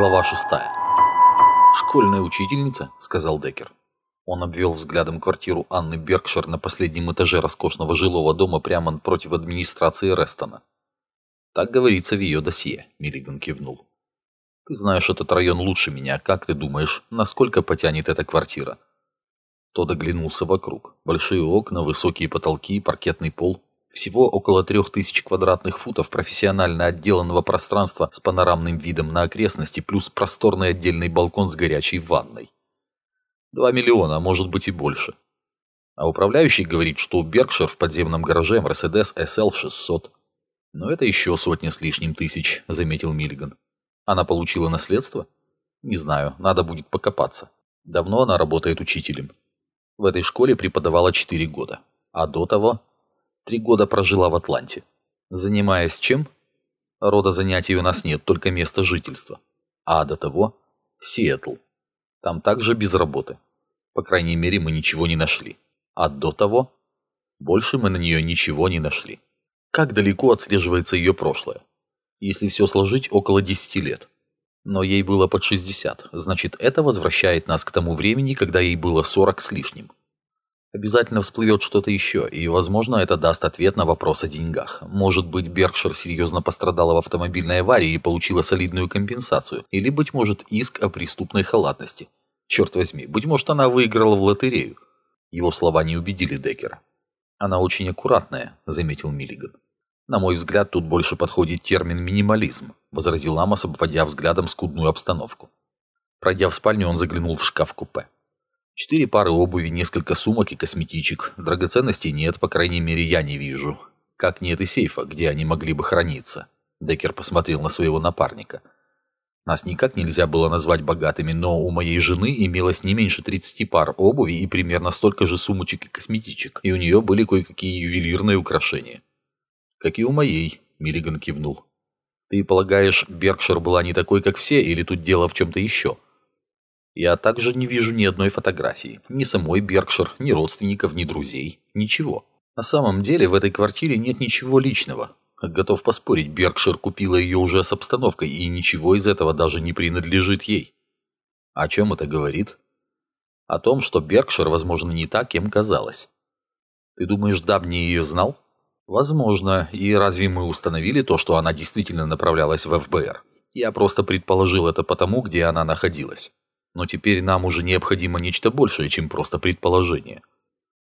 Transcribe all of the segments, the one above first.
Глава 6. «Школьная учительница», — сказал Деккер. Он обвел взглядом квартиру Анны Беркшир на последнем этаже роскошного жилого дома прямо против администрации Рестона. «Так говорится в ее досье», — Миллиган кивнул. «Ты знаешь этот район лучше меня. Как ты думаешь, насколько потянет эта квартира?» Тот оглянулся вокруг. Большие окна, высокие потолки, паркетный пол. Всего около трех тысяч квадратных футов профессионально отделанного пространства с панорамным видом на окрестности, плюс просторный отдельный балкон с горячей ванной. Два миллиона, а может быть и больше. А управляющий говорит, что у Беркшир в подземном гараже Mercedes SL 600. Но это еще сотня с лишним тысяч, заметил Миллиган. Она получила наследство? Не знаю, надо будет покопаться. Давно она работает учителем. В этой школе преподавала 4 года. А до того Три года прожила в Атланте. Занимаясь чем? Рода занятий у нас нет, только место жительства. А до того – Сиэтл. Там также без работы. По крайней мере, мы ничего не нашли. А до того – больше мы на нее ничего не нашли. Как далеко отслеживается ее прошлое? Если все сложить, около 10 лет. Но ей было под 60, значит, это возвращает нас к тому времени, когда ей было 40 с лишним. Обязательно всплывет что-то еще, и, возможно, это даст ответ на вопрос о деньгах. Может быть, Беркшир серьезно пострадала в автомобильной аварии и получила солидную компенсацию, или, быть может, иск о преступной халатности. Черт возьми, быть может, она выиграла в лотерею. Его слова не убедили Деккера. «Она очень аккуратная», — заметил Миллиган. «На мой взгляд, тут больше подходит термин «минимализм», — возразил Амос, обводя взглядом скудную обстановку. Пройдя в спальню, он заглянул в шкаф-купе. Четыре пары обуви, несколько сумок и косметичек. Драгоценностей нет, по крайней мере, я не вижу. Как нет и сейфа, где они могли бы храниться. Деккер посмотрел на своего напарника. Нас никак нельзя было назвать богатыми, но у моей жены имелось не меньше 30 пар обуви и примерно столько же сумочек и косметичек, и у нее были кое-какие ювелирные украшения. «Как и у моей», — Миллиган кивнул. «Ты полагаешь, Беркшир была не такой, как все, или тут дело в чем-то еще?» Я также не вижу ни одной фотографии, ни самой Беркшир, ни родственников, ни друзей, ничего. На самом деле в этой квартире нет ничего личного. Готов поспорить, Беркшир купила ее уже с обстановкой, и ничего из этого даже не принадлежит ей. О чем это говорит? О том, что Беркшир, возможно, не так, кем казалось. Ты думаешь, Дабни ее знал? Возможно. И разве мы установили то, что она действительно направлялась в ФБР? Я просто предположил это потому, где она находилась. Но теперь нам уже необходимо нечто большее, чем просто предположение.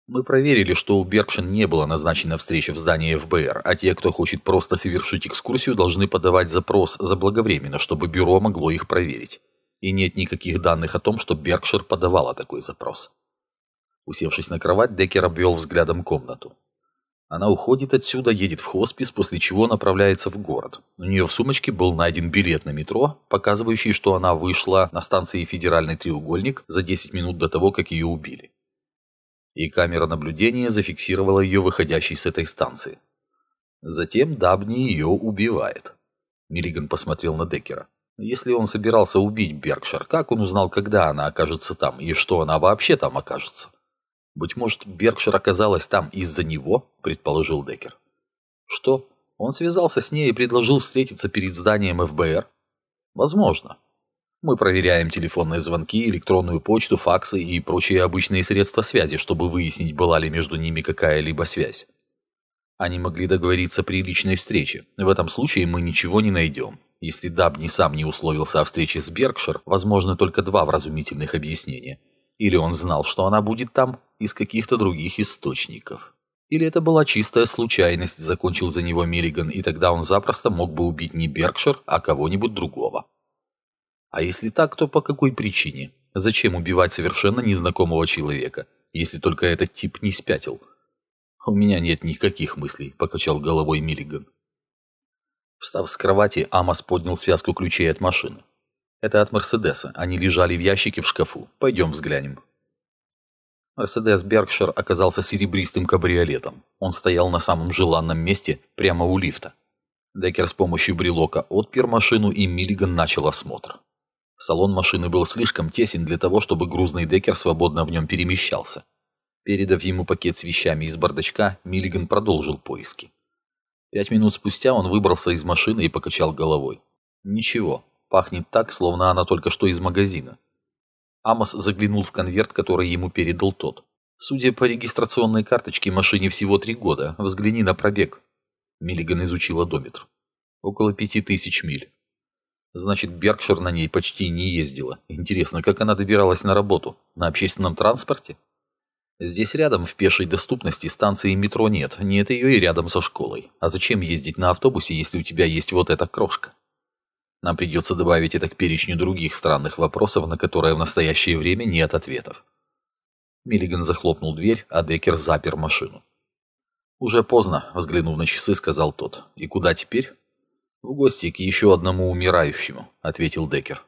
Мы проверили, что у Беркшин не было назначена встреча в здании ФБР, а те, кто хочет просто совершить экскурсию, должны подавать запрос заблаговременно, чтобы бюро могло их проверить. И нет никаких данных о том, что Беркшир подавала такой запрос. Усевшись на кровать, Деккер обвел взглядом комнату. Она уходит отсюда, едет в хоспис, после чего направляется в город. У нее в сумочке был найден билет на метро, показывающий, что она вышла на станции «Федеральный треугольник» за 10 минут до того, как ее убили. И камера наблюдения зафиксировала ее выходящей с этой станции. Затем Дабни ее убивает. Миллиган посмотрел на Деккера. Если он собирался убить Беркшир, как он узнал, когда она окажется там, и что она вообще там окажется? «Быть может, Беркшир оказалась там из-за него?» – предположил Деккер. «Что? Он связался с ней и предложил встретиться перед зданием ФБР?» «Возможно. Мы проверяем телефонные звонки, электронную почту, факсы и прочие обычные средства связи, чтобы выяснить, была ли между ними какая-либо связь. Они могли договориться при личной встрече. В этом случае мы ничего не найдем. Если Дабни сам не условился о встрече с Беркшир, возможно только два вразумительных объяснения – или он знал, что она будет там из каких-то других источников. Или это была чистая случайность, закончил за него Миллиган, и тогда он запросто мог бы убить не Беркшир, а кого-нибудь другого. А если так, то по какой причине? Зачем убивать совершенно незнакомого человека, если только этот тип не спятил? У меня нет никаких мыслей, покачал головой Миллиган. Встав с кровати, Амос поднял связку ключей от машины. Это от Мерседеса. Они лежали в ящике в шкафу. Пойдем взглянем. Мерседес Беркшир оказался серебристым кабриолетом. Он стоял на самом желанном месте, прямо у лифта. Деккер с помощью брелока отпер машину, и Миллиган начал осмотр. Салон машины был слишком тесен для того, чтобы грузный Деккер свободно в нем перемещался. Передав ему пакет с вещами из бардачка, Миллиган продолжил поиски. Пять минут спустя он выбрался из машины и покачал головой. Ничего, Пахнет так, словно она только что из магазина. Амос заглянул в конверт, который ему передал тот. Судя по регистрационной карточке, машине всего три года. Взгляни на пробег. Миллиган изучил одометр. Около пяти тысяч миль. Значит, Беркшир на ней почти не ездила. Интересно, как она добиралась на работу? На общественном транспорте? Здесь рядом в пешей доступности станции метро нет. Нет ее и рядом со школой. А зачем ездить на автобусе, если у тебя есть вот эта крошка? Нам придется добавить это к перечню других странных вопросов, на которые в настоящее время нет ответов. Миллиган захлопнул дверь, а Деккер запер машину. «Уже поздно», — взглянув на часы, сказал тот. «И куда теперь?» «В гости к еще одному умирающему», — ответил Деккер.